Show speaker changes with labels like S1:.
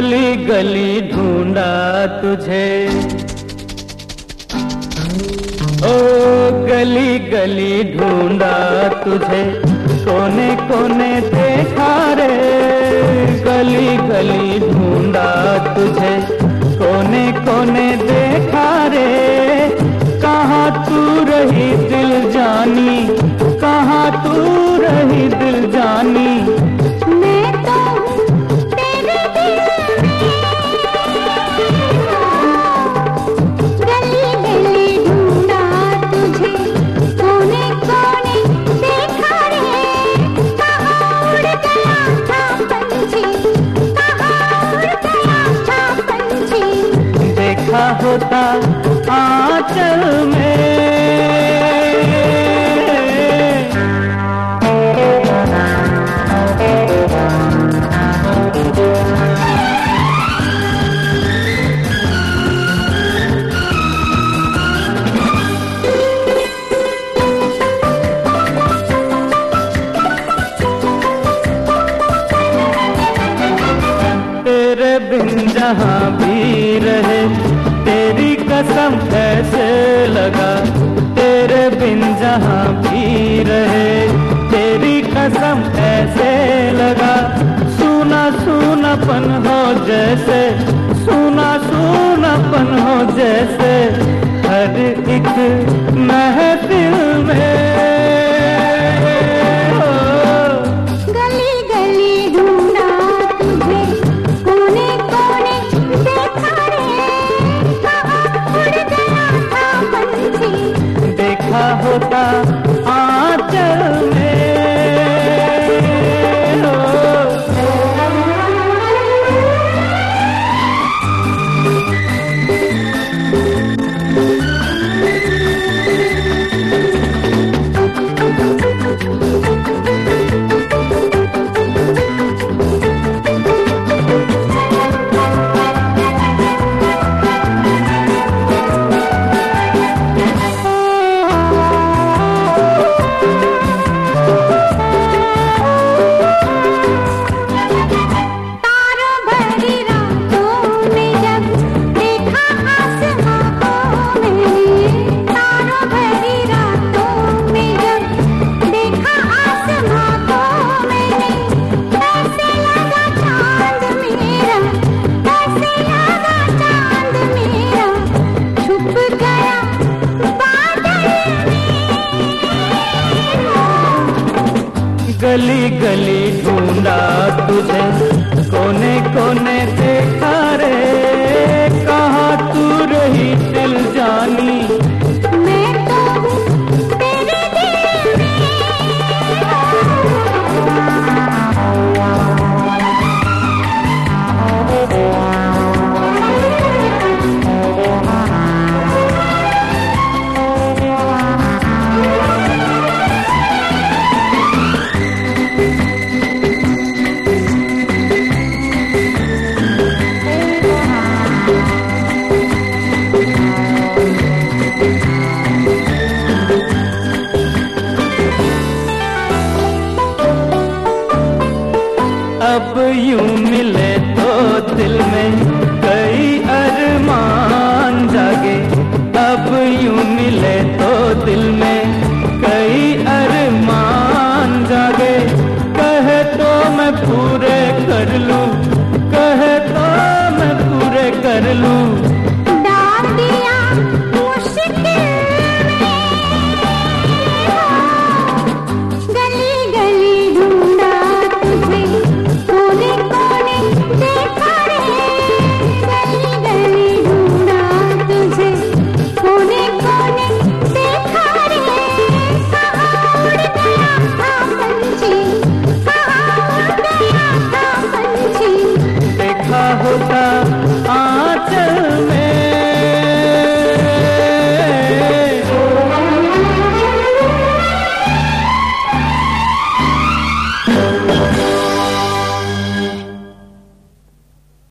S1: गली गली ढूंढा तुझे। ओ गली गली ढूंढा तुझे। कोने कोने देखा रे, गली गली ढूंढा तुझे। कोने कोने देखा रे, कहाँ तू रही दिल जानी। होता आंचल में। तेरे भी रहे कसम कैसे लगा? तेरे बिन जहाँ भी रहे, तेरी कसम कैसे लगा? सुना, सुनापन हो जैसे, सुना, सुनापन हो जैसे, हर एक महफिल होता
S2: गली गली ढूंढा तुझे। कोने कोने यूँ
S1: मिले तो दिल में
S2: कई अरमान जागे। अब यूँ मिले तो दिल में कई अरमान जागे। कहे तो मैं
S1: पूरे कर लूँ।